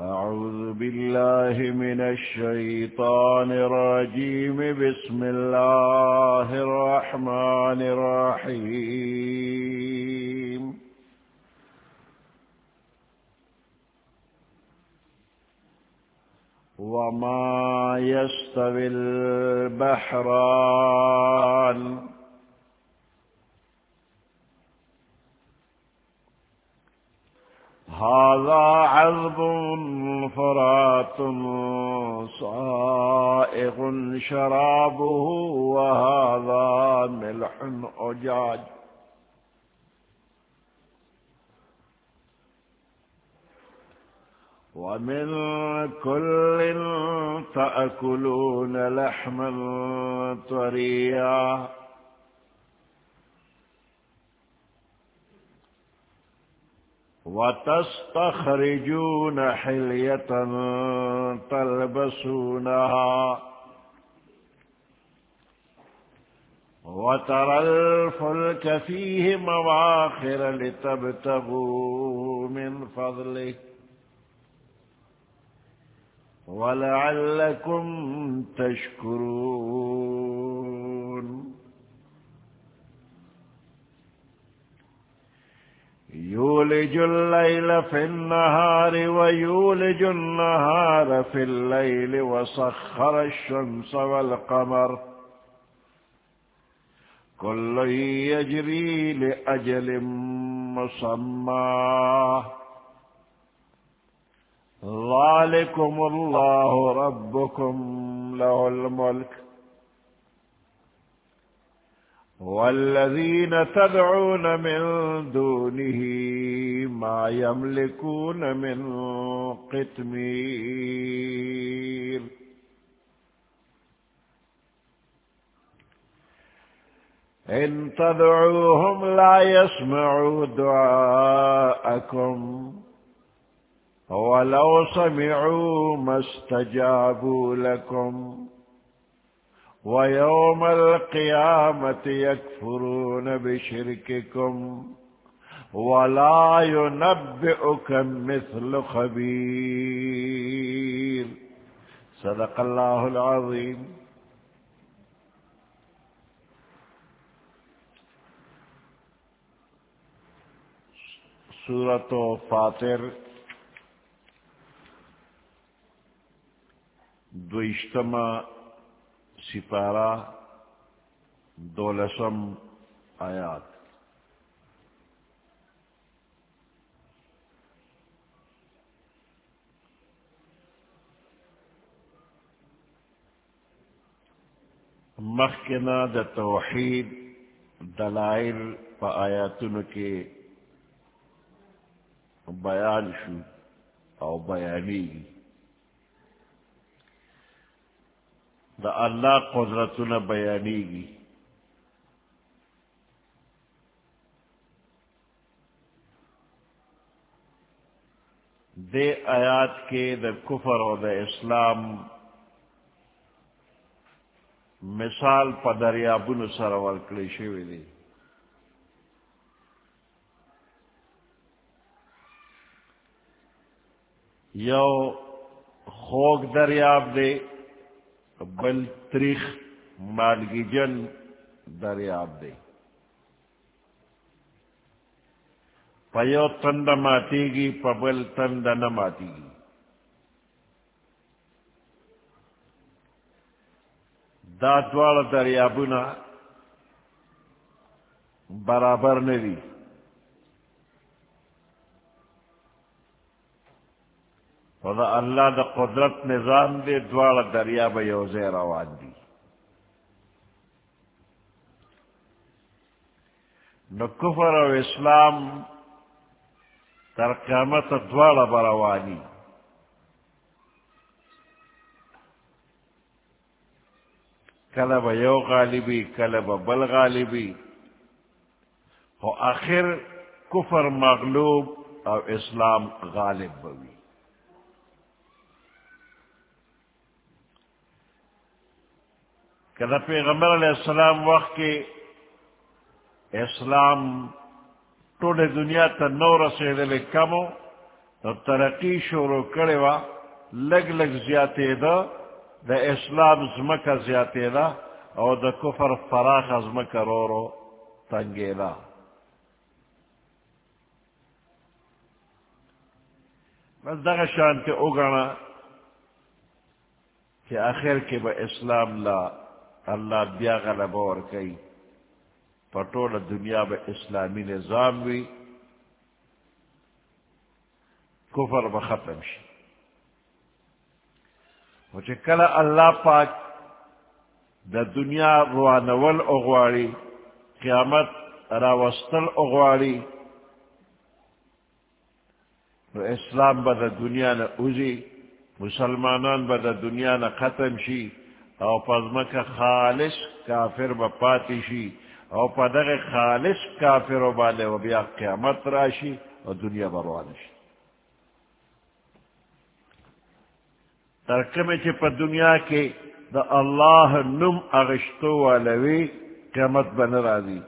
أعوذ بالله من الشيطان الرجيم. بسم الله الرحمن الرحيم. وما يستوي البحران. هذا عذب فرات صائغ شرابه وهذا ملح أجاج. ومن كل تأكلون لحما طريا. وتستخرجون حلية تلبسونها وترى الفلك فيه مواخر لتبتغوا من فضله ولعلكم تشكرون يولج الليل في النهار ويولج النهار في الليل وسخر الشمس والقمر. كل يجري لأجل مسمى. ذلكم الله ربكم له الملك. والذين تدعون من دونه ما يملكون من قتمير إن تدعوهم لا يسمعوا دعاءكم ولو سمعوا ما استجابوا لكم ويوم القيامة يكفرون بشرككم ولا ينبئك مثل خبير صدق الله العظيم سورة فاطر دوشتما سپارہ دولسم آیات۔ مخنا د توحید دلائل پا آیاتن کے بیان شو او بیانی دا اللہ قدرت ن بیانی گی دے آیات کے دا کفر اور دا اسلام مثال پا دریابن سرور کلیشے دی. یو خوک دریاب دے بل تریخ مالگی جن دریاب دے پیو تند ماتی گی پبل تند نہ ماتی گی دادوال دریابنا برابر ندی۔ خدا اللہ دا قدرت نظام دے دوار دریا بوز روان دی. نو کفر و اسلام تر قیامت دوار بروانی کلب یو غالبی کلب بل غالبی. ہو آخر کفر مغلوب اور اسلام غالب بوی. کہ پیغمبر علیہ السلام وقت کے اسلام ٹوڑے دنیا تا نو رسے دلے کمو، تو ترقی شروع کرے وا، لگ لگ زیاتے دا دا اسلام زمکا زیاتے دا، او دا کفر فراخ زمکا رو رو تنگے دا۔ بس دغه شان کے اگانا کہ آخر کے با اسلام لا اللہ بیا غلب اور کئی۔ پٹول دنیا با اسلامی نظام بھی کفر با ختم شی۔ مجھے کل اللہ پاک دا دنیا روانول اغواری، قیامت راوستل اغواری۔ تو اسلام با دا دنیا نا اوزی، مسلمانان با دا دنیا نا ختم شی۔ او پزمک خالص کافر با پاتی او پدغ خالص کافر و بالے و بیا قیامت راشی اور دنیا بروانشی ترکم چی پا دنیا کے دا اللہ نم اغشتو والوی قیمت بن راضی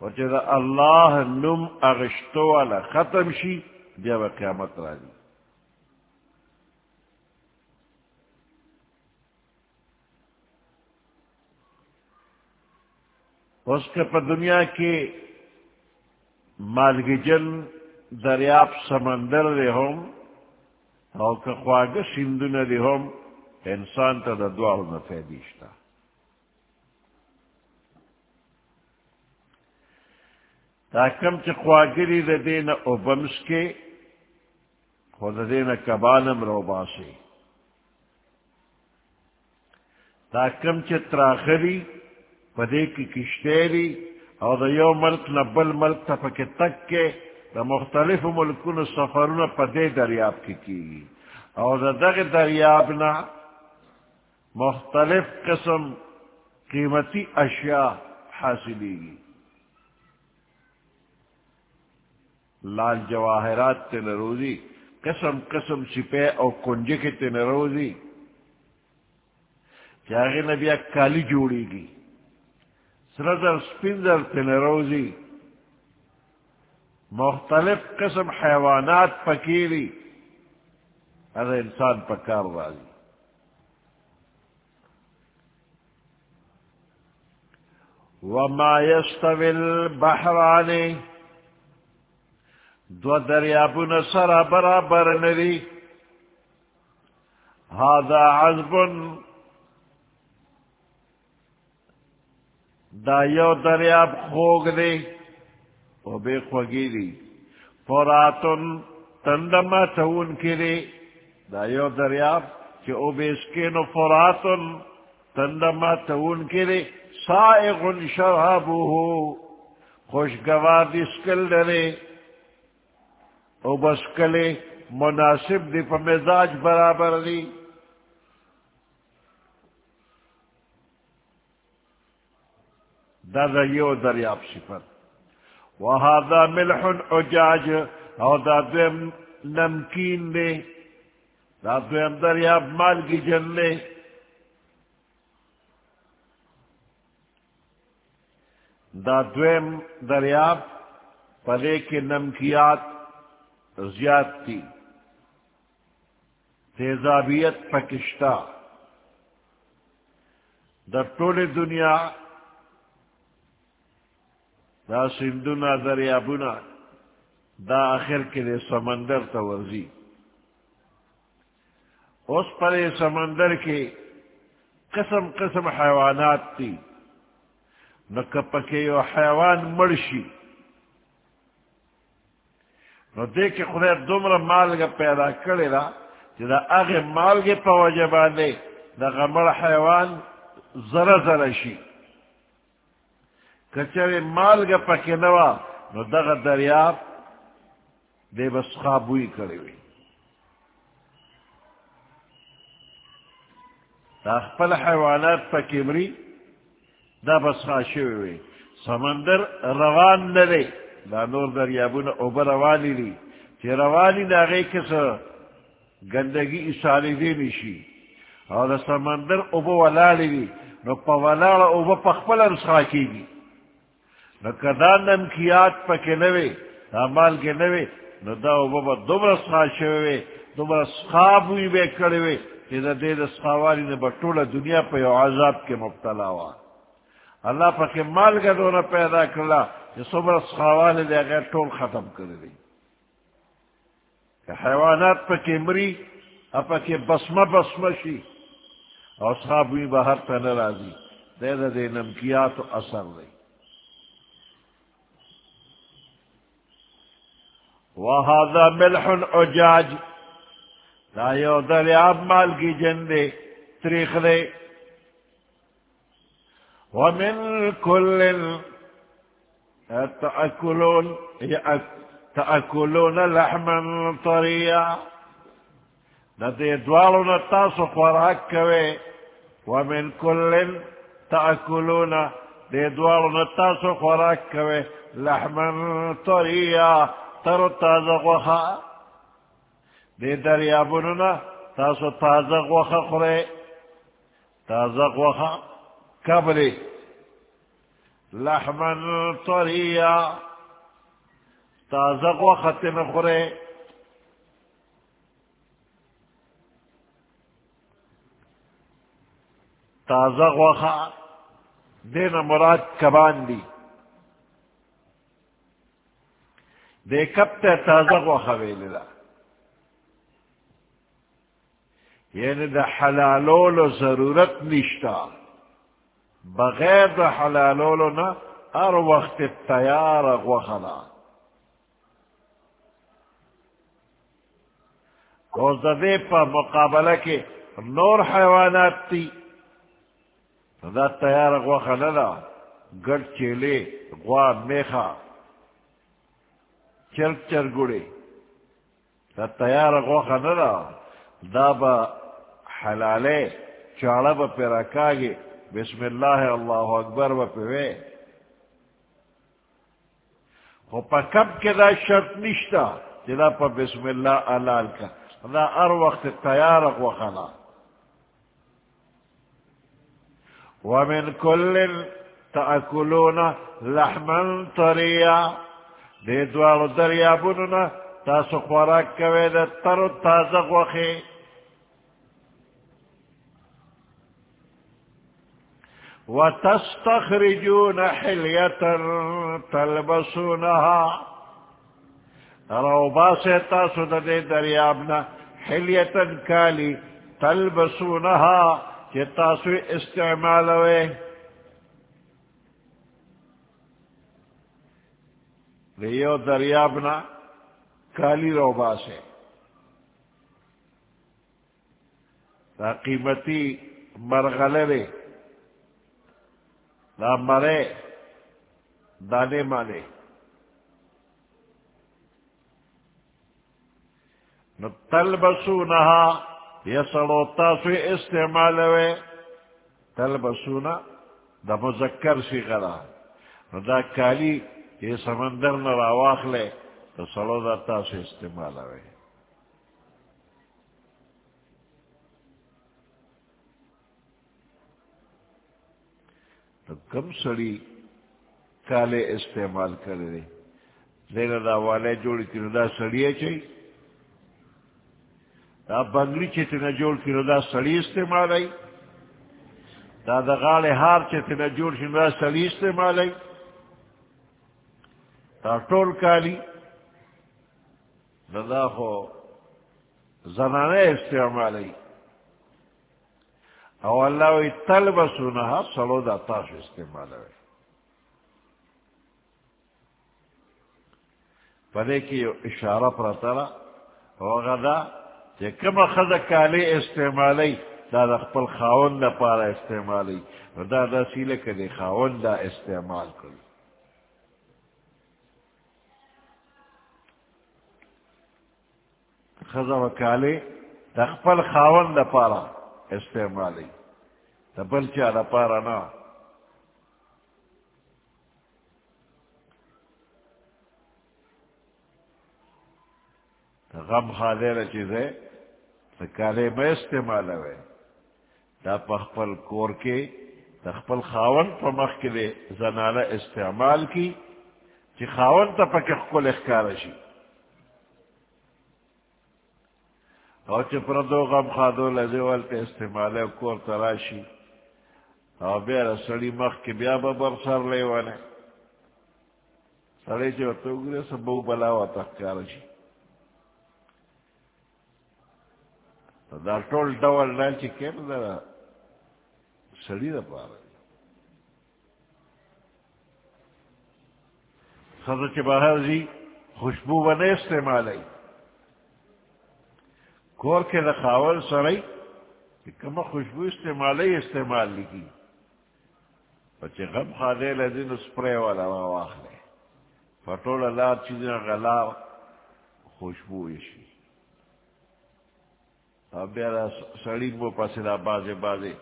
اور چی دا اللہ نم اغشتو والا ختم شی بیا با قیامت راضی اس کے پا دنیا کے مالگجن دریاب سمندر رہے ہوں او که خواگه سندونه دی هم انسان تا دا دوارو نفیدیشتا تا کم چه خواگری دا دین او بمسکے خود دین کبانم رو باسی۔ تا کم چه تراخری پدے کی کشتیری او دا یو ملک نبل ملک تا پک تک کے دا مختلف ملکون سفرون پا دے دریاب کی کی اور دا دغ دریاب نا مختلف قسم قیمتی اشیاء حاصلی گی لال جواہرات تے نروزی قسم قسم سپے او کنجے کے تے نروزی چاہے کالی جوڑی گی سرزر سپنزر تے مختلف قسم حیوانات پکیری ارے انسان پکار والی وما يستوي البحران دو دریابون سرا برابر ندی هذا عذب دا یو دریاب خوگ دی، او بے خوگی دی۔ فراتن تندما تون کرے دا یو دریاب کہ او بے سکینو فراتن تندما تون کرے سائغ شرابو خوشگوار دی سکل درے او بسکلے مناسب دی پا مزاج برابر دی۔ دا دا یو دریاب صفت. وهذا ملح اجاج او دا دویم نمکین دے. دا دویم دریاب مال کی جن لے دا دویم دریاب پلے کے نمکیات زیاد تھی. تیزابیت پکشتہ دا ٹول دنیا دا سندونا دریابونا دا آخر کے دے سمندر تا ورزی۔ اس پر سمندر کے قسم قسم حیوانات تھی۔ نہ کپکے یو حیوان مرشی نو دیکھ کے خدا دمر مالگا پیدا کرے را جدا آگے مالگے پا وجبانے دا غمر حیوان ذرا ذرا شی۔ کچر مال گا پکی نوا نو دغا دریاب دے بس خوابوئی کرے ہوئی دا خپل حیوانات پا کمری دا بس خاشوئی ہوئی سمندر روان ندے دا نور دریابون اوبر روانی لی چی روانی دا غی کس گندگی اسالی دی نشی اور دا سمندر اوبو ولالی لی نو پا ولالا اوبو پا خپل رسخا کی گی نہ کدا نمکیات پکے نوے مال کے نوے نو دا او بابا دوبر سخا شوی وی دوبر سخا بوی بے کڑی وی کہ دا دے دا سخاوالی نے بطول دنیا پہ یو عذاب کے مبتلا ہوا اللہ پا کے مال کا دونا پیدا کرلا کہ صبر سخاوالی دے غیر ٹول ختم کر دی. کہ حیوانات پا کے مری اپا کے بسمہ بسمہ شی اور سخا بوی باہر پہ نرازی دے دا دے نمکیات و اثر دی. وهذا ملح عجاج. لا یو دریاب مال کی جندے تریخ دے ومن كل تأكلون تأكلون لحما طريا. ندے دوالو نتاسو خوراک کوئے. ومن كل تأكلون دے دوالو نتاسو خوراک کوئے. لحما طريا. تر تازہ غوخا دے دریا بننا تاسو تازہ غوخا خورے تازہ غوخا کبری لحمن طریا تازہ غوخا تن خورے تازہ غوخا دین مراد کبان دی دے کب تے تازہ کو خویل دا یعنی دا حلالولو ضرورت نشتا بغیر دا حلالولو نا ہر وقت تیار غوخلا اور دا دے پا مقابلہ کے نور حیوانات تی دا تیار غوخلا دا گڑ چیلے غوا میخا چرک چر گڑے دا تیار غوخا ندا دا با حلالے چاڑا با پیرا کاگے بسم اللہ اللہ اکبر با پیوے خو پا کب کے دا شرط نشتا جدا پا بسم اللہ علال کا دا ار وقت تیار غوخا نا ومن كل تأكلون لحما طريا دے دوارو دریابونو تاسو خوراک کوئے دا تر تازہ غوخی وتستخرجون حلیتا تلبسونها. روبا سے تاسو دا دے دریابنا حلیتا کالی تلبسونها کہ تاسو استعمالوئے لیو دریابنا کالی روبا سے دا قیمتی مرغلے دا مرے دانے مانے۔ نو تل بسو نہا یا سڑو تاسو استعمال ہوئے۔ تل بسونا دا مذکر سی کرا نو دا کالی یہ سمندر نہ راواخ لے، تو سڑو دتا سے استعمال ہوئے۔ تو کم سڑی کالے استعمال کرے رہے۔ لینا دا والے جوڑ کی ندا سڑیے چاہیے دا بنگلی چیتنا جوڑ کی ندا سڑی استعمال آئی۔ دا دا غال ہار چیتنا جوڑ کی ندا سڑی استعمال آئی۔ دا ٹول کالی، دا خو زنانے استعمال او اللہ وی تل بسونہا سلو دا تاسو استعمال آئی پدے کی اشارہ پر ترا وغدا کہ کم خد کالی استعمالی، دا دا خپل خاون دا پارا استعمالی دا دا سیلے کدی خاون دا استعمال کری خزا و کالی دا خپل خاون دا پارا استعمالی دا بلچا دا پارا نا غم خادر چیزے تو کالے میں استعمال ہوئے دا پخپل کور کے تخپل خاون پا مخ کے لیے زنانہ استعمال کی چی خاون تا پا کخکل اخکارشی او چې پردو غم خادو لذي ولته استعماله کور تراشي او بیا سړی مخ کې بیا به بر سر لیواله سړی چې ورته وګوري سبو بلا و تخکار شي. دا ټول ډول نه چې کېم دا سړی دا پاره. خزه چې بهر زی خوشبو ونه استعمالی کور کے لکھاول سرئی کہ کم خوشبو استعمال ہی استعمال لکی۔ بچے غم خا دے لدن اسپرے والا واخ لے پٹول اللہ چیزیں غلا خوشبو ایشی۔ اب بیارا سڑی مو پاسے بازے بازے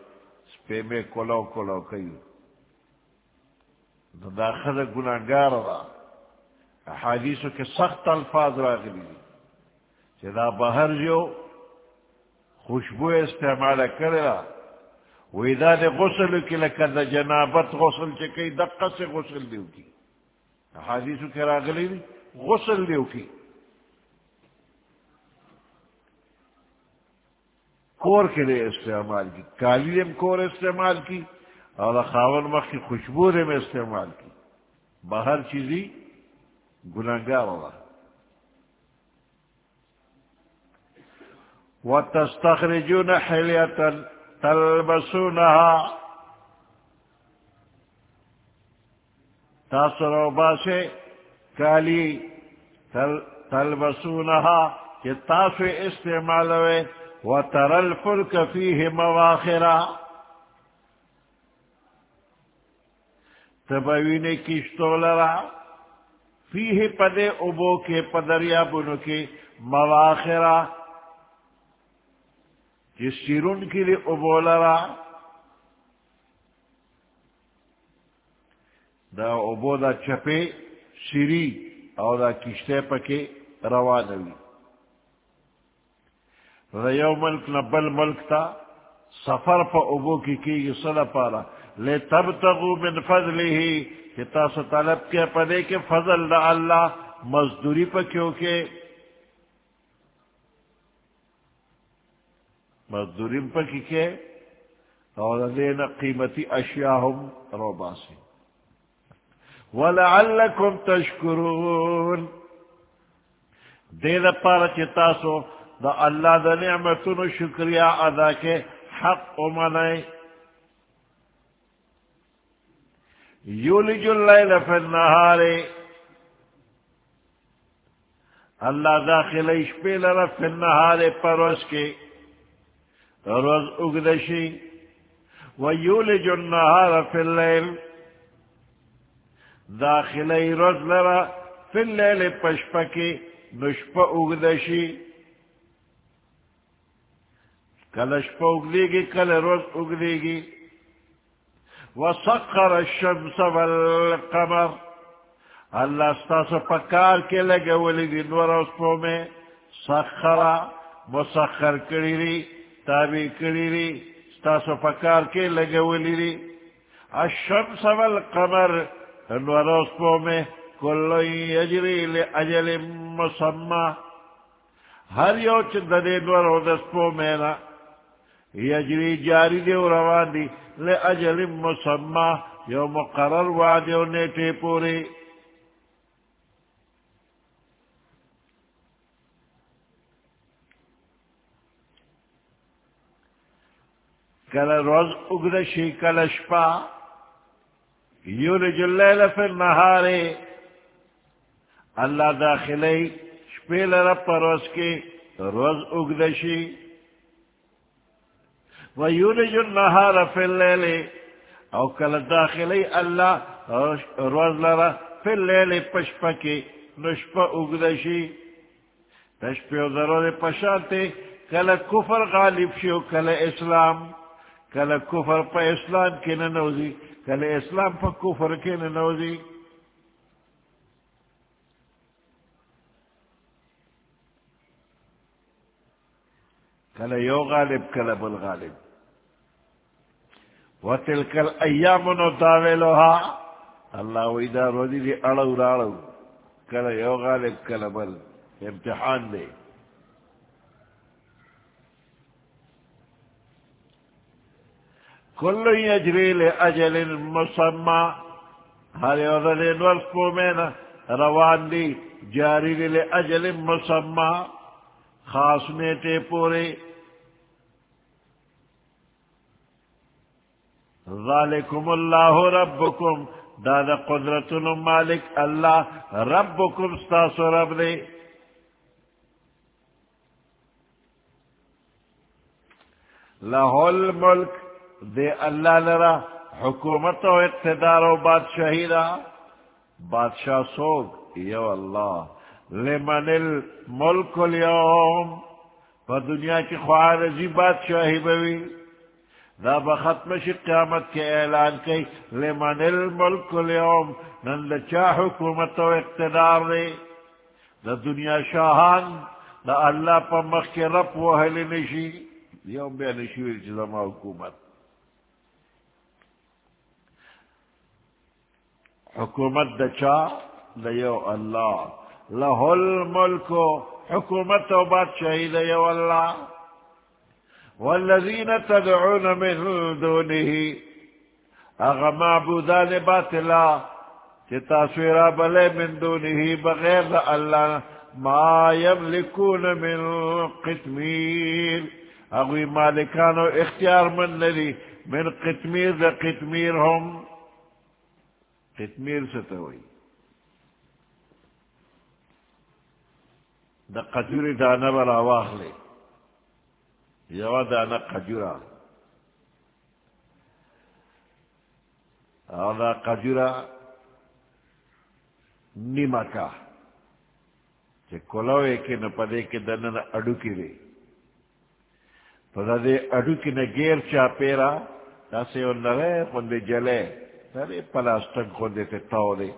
سپے میں کلو کلو کئی داخل گناگار رہا حادیثوں کے سخت الفاظ راغلی۔ چدا بہر جو خوشبو استعمال کرا ویدا دے غسل کی لکر دا جنابت غسل چکی دقا سے غسل دیو کی. حادیثو کے راگلی دی، غسل دیو کی. کور کے لیے استعمال کی، کالی دیم کور استعمال کی، اور خاون مخ کی خوشبو دیم استعمال کی. باہر چیزی گناہگار اللہ وتستخرجون حلية تلبسونها تاثر باسے کالی تل تلبسونها کہ تاسو استعمال ہوئے وترى الفلك فيه مواخرا تبوین کشتو لرا فيه پدے ابو کے پدریا بنو کے مواخرا جس سیرون کے لیے ابولا را. دا ابو دا چپے سیری او دا کشتے پکے روانوی دا یو ملک نبل ملک تا سفر پا ابو کی کی صدا پارا. لے تب تغو من فضلی ہی کہ تاسو طلب کے پدے کے فضل دا اللہ مزدوری پا کیونکہ مزدوریم پا کی کے اور دینا قیمتی اشیاء ہم رو باسی ولعلکم تشکرون. دینا پارا چتاسو دا اللہ دا نعمتون شکریہ ادا کے حق امنائی یولج اللیل فی النہار اللہ داخل اشپیل رفی النہار پروس کے روز اگدشی ویولج النهار فی اللیل۔ داخلی روز لرا فی اللیل پشپکی نشپ اگدشی۔ کل شپ اگدیگی، کل روز اگدیگی۔ وسخر الشمس والقمر۔ اللہ ستاسو پکار کے لگے ولی دی نور اس پو میں سخرا مسخر کری ری تابی کری ری ستاسو پکار کے لگے ولی ری الشمس والقمر انوروس پو میں کلو یجری لی اجل مسمع ہر یو چند دے نورو دس پو میں نا یجری جاری دیو روان دی لی اجل مسمع یو مقرر وعدیو نیٹے پوری کل روز اگدشی کل شپا یولج اللیل فی النہارے۔ اللہ داخلی شپیل رب روز کی روز اگدشی۔ و یولج النہار فی اللیل، او کل داخلی اللہ روز لرا فی اللیل پشپا کی نشپا اگدشی۔ نشپیو ضرور پشانتے، کل کفر غالب شیو، کل اسلام۔ کل کفر پا اسلام کے نوزی کل اسلام پا کفر کے نوزی کل یو غالب کل بل غالب. وتلك الايام نداولها الله واذا رضي دي اڑو راڑو کل یو غالب کل بل. امتحان دے کل یجری لأجل مسمى. ہر یوزل ورس کو میں روان دی جاری دی لأجل مسمى. خاص میٹے پورے ذالکم اللہ ربکم. دادا قدرت مالک اللہ ربکم ستاسو رب دے لہو الملک دے اللہ لرا، حکومت و اقتدار و بادشاہی دا بادشاہ سوگ یو اللہ، لمن الملک اليوم، پا دنیا کی خواہ رضی بادشاہی بوی۔ دا بختم شی قیامت کے اعلان کی لمن الملک اليوم، نن لچا حکومت و اقتدار دے۔ دا دنیا شاہان، دا اللہ پا مخ کے رب وحلی نشی۔ یوم بیا نشویر چیزا حکومت۔ حکومت دا دچا دیو اللہ لہ الملک حکومت و بادشاہی دیو اللہ والذین تدعون من دونه اغا معبودان باطلا چی تاسویرا بلے من دونه بغیر دا اللہ ما یملکون من قتمیر اگوی مالکانو اختیار من ندی من قتمیر دا قتمیر ہم قتمیر سے ہوئی۔ دا قجوری دانا برا واخ لے۔ یوا دانا قجورا۔ اور دا قجورا نیما کا۔ چے کلوے کے نہ پدے کے دنن اڈو کی رے پدا دے اڈو کی نہ گیر چا پیرا تاسے اور نرے پندے جلے۔ سرے پلاسٹک کو دیتے تاو دے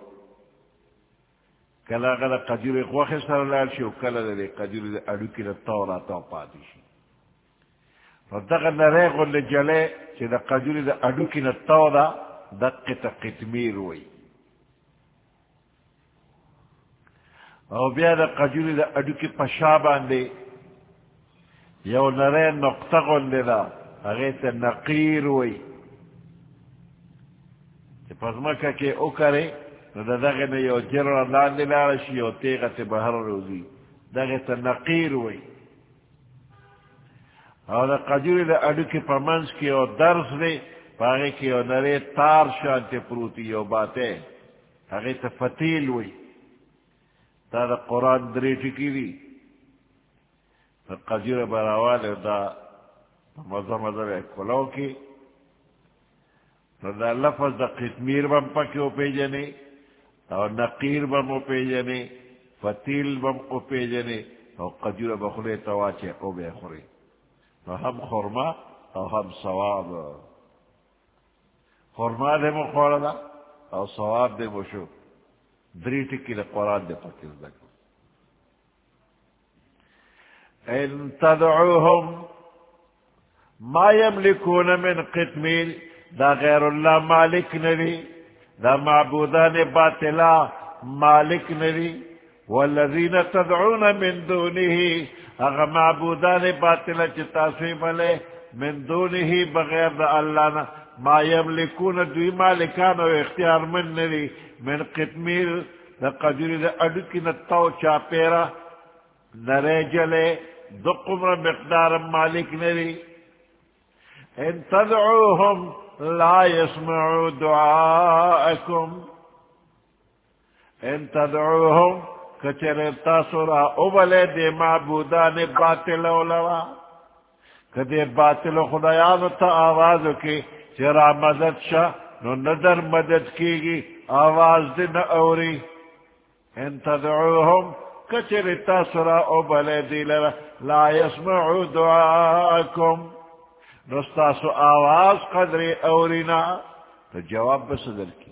کلا غلا قجور خوخ سر لال شی او کلا دے قجور دے اڈو کی تاو را تاو پاتی شی فدغه نره غل جلے چې د قجور د اډو کې نه تاو دا دقه ته قتمیر او بیا د قجور د اډو کې پشا باندې یو نره نقطه غل دا هغه ته نقیر وای پزمکا کے او کرے نو دا دغه نه یو جرر لاندې لاړ شي یو تیغه ته بهر روزي دغه ته نقیر وای او دا قجوری دا اډو کې پمنس کې او درس دی پاگه کې یو نره تار شانته پروتی یو باته هغه ته فتیل وای دا دا قرآن دری ټکی دی قجوره براواله دا مزه مزه کلاو کې دا لفظ دا قتمیر بم پکی او پیجنے او نقیر بم او پیجنے فتیل بم او پیجنے او قجور بخلے تواچے او بے خوری. نو ہم خورما او ہم سواب. خورما دے مو خوردا او سواب دے مو شو. دری ٹکی دا قرآن دے پکیز دکو ان تدعوهم ما يملكون من قتمير دا غیر اللہ مالک نری، دا معبودان باطلا مالک نری۔ والذین تدعون من دونه اغا معبودان باطلا چتاسوی ملے من دونه بغیر دا اللہ نا ما یملکون دوی مالکان و اختیار من نری۔ من قتمیر دا قدری دا اڈکی نتاو چاپیرا، نرے جلے، دو قمر مقدار مالک نری۔ ان تدعوهم لا يسمعوا دعاءكم. ان تدعوهم کچر تاسورا. اوبلے دے معبودان باطل اولوا کدے باطل خدایان تا آواز کی چرا مدد شا. نو ندر مدد کی گی آواز دے نہ اوری ان تدعوهم کچر تاسورا. اوبلے دی لرا لا يسمعوا دعاءكم. نستاسو آواز قدر اورینا تو جواب بسدر کی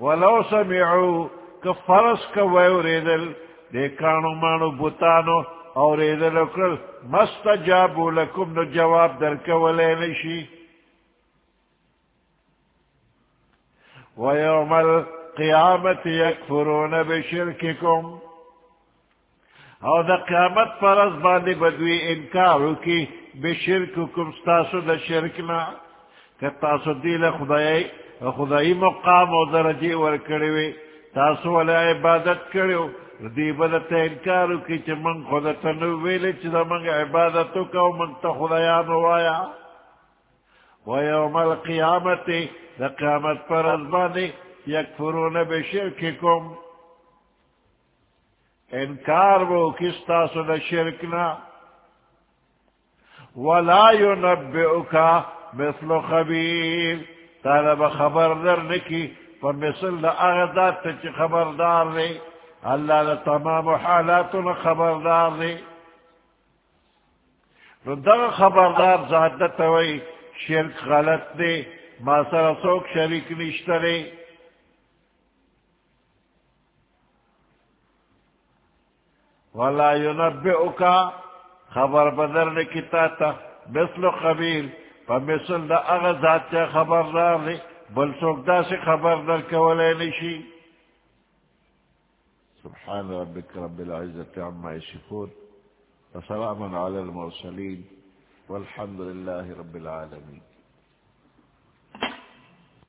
ولو سمعو کفرس کا ویوریدل دیکانو مانو، بوتانو اوریدل اکرل مستجابو لکم، نو جواب در کولے نشی ویوم القیامت یکفرون بشرککم. او دا قیامت پر از باندې بدوی انکارو کی بشرککم ستاسو دا شرکنا که تاسو دیل خدای خدای مقام او درجی ورکڑوی تاسو والا عبادت کریو دی بدت انکارو کی چی من خودتا نو ویلی چی دا من عبادتو کا من تا خدایانو وایا ویوم القیامت دا قیامت پر از باندې یکفرون بشرککم. انکار وہ کس تاسو دا شرکنا ولا ينبئك مثل خبير طالب خبر در نکی فمثل دا اغداد تچ خبردار دے اللہ دا تمام حالاتنا خبردار دے نو خبردار ذات دا شرک غلط دے ما سر سوک شریک نشترے ولا ينبئك خبر بدر نکتا تا مثل خبیر فمثل دا اغزات تا خبر دار لی بل سوک دا سے خبر در کولے نشی. سبحان ربك رب العزة عما يشفون وسلام على المرسلين والحمد لله رب العالمين